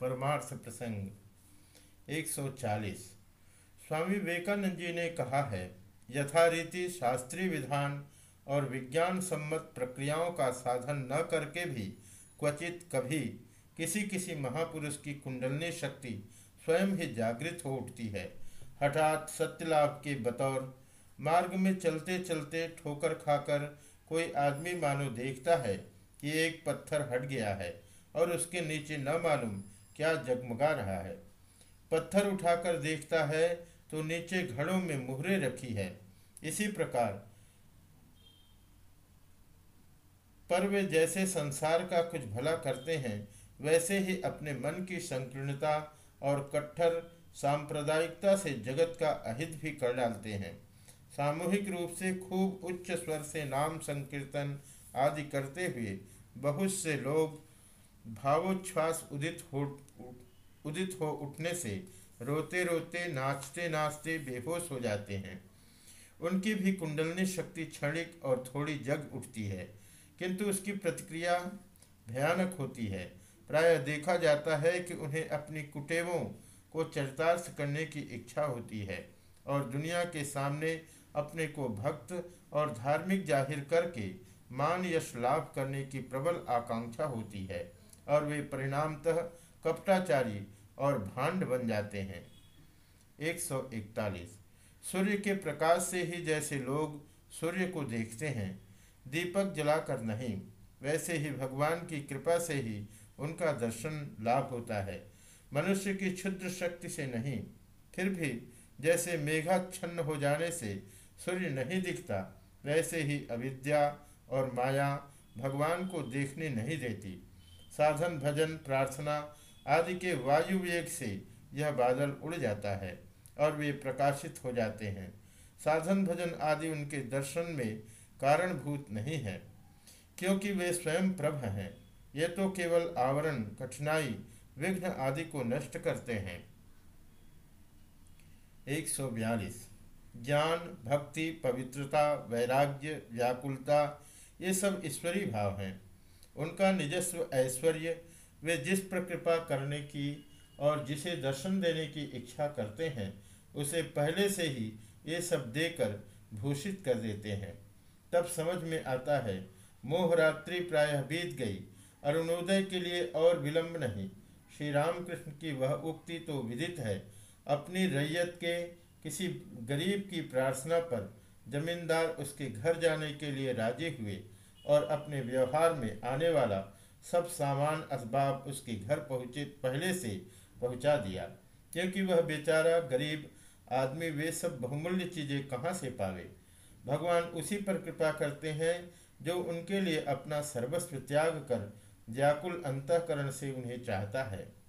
परमार्थ प्रसंग 140 स्वामी विवेकानंद जी ने कहा है, यथारीति शास्त्रीय विधान और विज्ञान सम्मत प्रक्रियाओं का साधन न करके भी क्वचित कभी किसी किसी महापुरुष की कुंडलनी शक्ति स्वयं ही जागृत हो उठती है। हठात सत्यलाभ के बतौर मार्ग में चलते चलते ठोकर खाकर कोई आदमी मानो देखता है कि एक पत्थर हट गया है और उसके नीचे न मालूम क्या जगमगा रहा है? पत्थर उठाकर देखता है तो नीचे घड़ों में मुहरे रखी है। इसी प्रकार पर वे जैसे संसार का कुछ भला करते हैं, वैसे ही अपने मन की संकीर्णता और कट्टर सांप्रदायिकता से जगत का अहित भी कर डालते हैं। सामूहिक रूप से खूब उच्च स्वर से नाम संकीर्तन आदि करते हुए बहुत से लोग भावोच्छ्वास उदित हो उदित हो उठने से रोते रोते नाचते नाचते बेहोश हो जाते हैं। उनकी भी कुंडलनी शक्ति क्षणिक और थोड़ी जग उठती है, किंतु उसकी प्रतिक्रिया भयानक होती है। प्रायः देखा जाता है कि उन्हें अपनी कुटेवों को चरितार्थ करने की इच्छा होती है और दुनिया के सामने अपने को भक्त और धार्मिक ज़ाहिर करके मान यश लाभ करने की प्रबल आकांक्षा होती है। और वे परिणामतः कपटाचारी और भांड बन जाते हैं। 141 सूर्य के प्रकाश से ही जैसे लोग सूर्य को देखते हैं, दीपक जलाकर नहीं, वैसे ही भगवान की कृपा से ही उनका दर्शन लाभ होता है। मनुष्य की क्षुद्र शक्ति से नहीं, फिर भी जैसे मेघाच्छन्न हो जाने से सूर्य नहीं दिखता, वैसे ही अविद्या और माया भगवान को देखने नहीं देती। साधन, भजन, प्रार्थना आदि के वायु वेग से यह बादल उड़ जाता है और वे प्रकाशित हो जाते हैं। साधन, भजन आदि उनके दर्शन में कारणभूत नहीं है, क्योंकि वे स्वयं प्रभ हैं। ये तो केवल आवरण, कठिनाई, विघ्न आदि को नष्ट करते हैं। एक सौ बयालीस। ज्ञान, भक्ति, पवित्रता, वैराग्य, व्याकुलता, ये सब ईश्वरीय भाव हैं। उनका निजस्व ऐश्वर्य, वे जिस पर कृपा करने की और जिसे दर्शन देने की इच्छा करते हैं, उसे पहले से ही ये सब देकर भूषित कर देते हैं। तब समझ में आता है मोहरात्रि प्रायः बीत गई अरुणोदय के लिए और विलंब नहीं। श्री रामकृष्ण की वह उक्ति तो विदित है, अपनी रैयत के किसी गरीब की प्रार्थना पर जमींदार उसके घर जाने के लिए राज़ी हुए और अपने व्यवहार में आने वाला सब सामान असबाब उसके घर पहुँचे, पहले से पहुँचा दिया। क्योंकि वह बेचारा गरीब आदमी, वे सब बहुमूल्य चीज़ें कहाँ से पावे? भगवान उसी पर कृपा करते हैं जो उनके लिए अपना सर्वस्व त्याग कर, व्याकुल अंतकरण से उन्हें चाहता है।